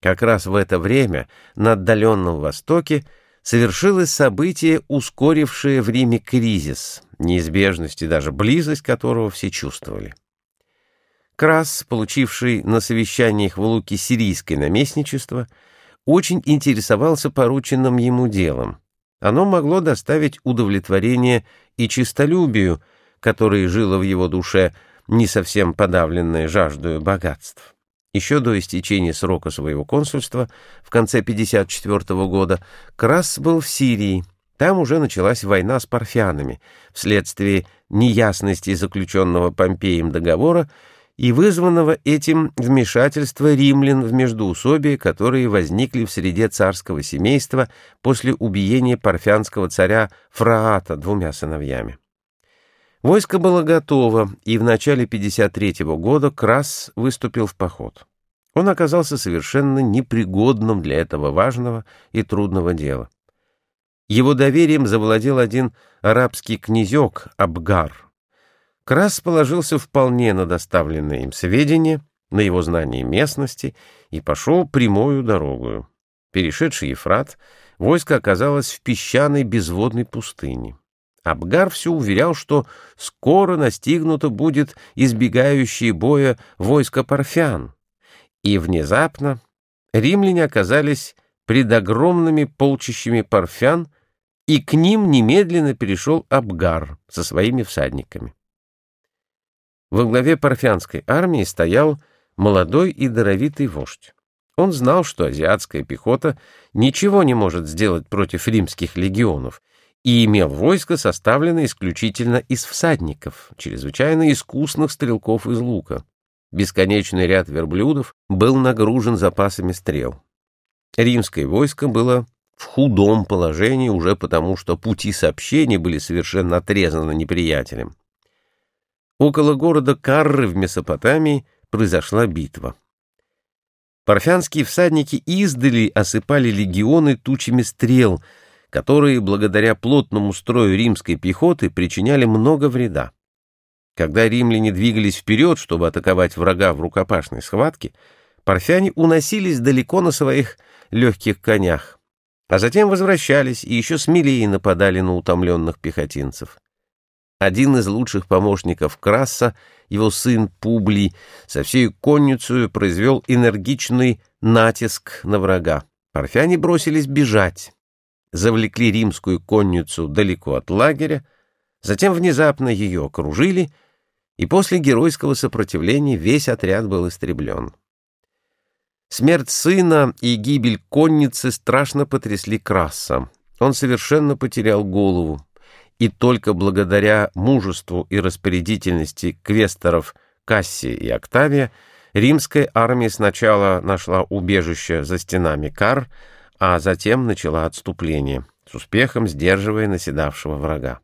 Как раз в это время на отдаленном Востоке совершилось событие, ускорившее в Риме кризис, неизбежность и даже близость которого все чувствовали. Крас, получивший на совещаниях в Луке сирийское наместничество, очень интересовался порученным ему делом. Оно могло доставить удовлетворение и чистолюбию, которое жило в его душе, не совсем подавленное жаждою богатств. Еще до истечения срока своего консульства, в конце 54 года, Крас был в Сирии. Там уже началась война с парфянами, вследствие неясности заключенного Помпеем договора и вызванного этим вмешательства римлян в междоусобия, которые возникли в среде царского семейства после убиения парфянского царя Фраата двумя сыновьями. Войско было готово, и в начале 53 -го года Крас выступил в поход. Он оказался совершенно непригодным для этого важного и трудного дела. Его доверием завладел один арабский князек Абгар. Крас положился вполне на доставленные им сведения, на его знание местности и пошел прямую дорогою. Перешедший Ефрат, войско оказалось в песчаной безводной пустыне. Абгар все уверял, что скоро настигнуто будет избегающее боя войско парфян. И внезапно римляне оказались пред огромными полчищами парфян, и к ним немедленно перешел Абгар со своими всадниками. Во главе парфянской армии стоял молодой и даровитый вождь. Он знал, что азиатская пехота ничего не может сделать против римских легионов, и имел войско, составленное исключительно из всадников, чрезвычайно искусных стрелков из лука. Бесконечный ряд верблюдов был нагружен запасами стрел. Римское войско было в худом положении уже потому, что пути сообщения были совершенно отрезаны неприятелем. Около города Карры в Месопотамии произошла битва. Парфянские всадники издали осыпали легионы тучами стрел — которые, благодаря плотному строю римской пехоты, причиняли много вреда. Когда римляне двигались вперед, чтобы атаковать врага в рукопашной схватке, парфяне уносились далеко на своих легких конях, а затем возвращались и еще смелее нападали на утомленных пехотинцев. Один из лучших помощников Краса, его сын Публий, со всей конницей произвел энергичный натиск на врага. Парфяне бросились бежать завлекли римскую конницу далеко от лагеря, затем внезапно ее окружили, и после геройского сопротивления весь отряд был истреблен. Смерть сына и гибель конницы страшно потрясли Краса. Он совершенно потерял голову, и только благодаря мужеству и распорядительности квесторов Кассия и Октавия римская армия сначала нашла убежище за стенами Кар, а затем начала отступление, с успехом сдерживая наседавшего врага.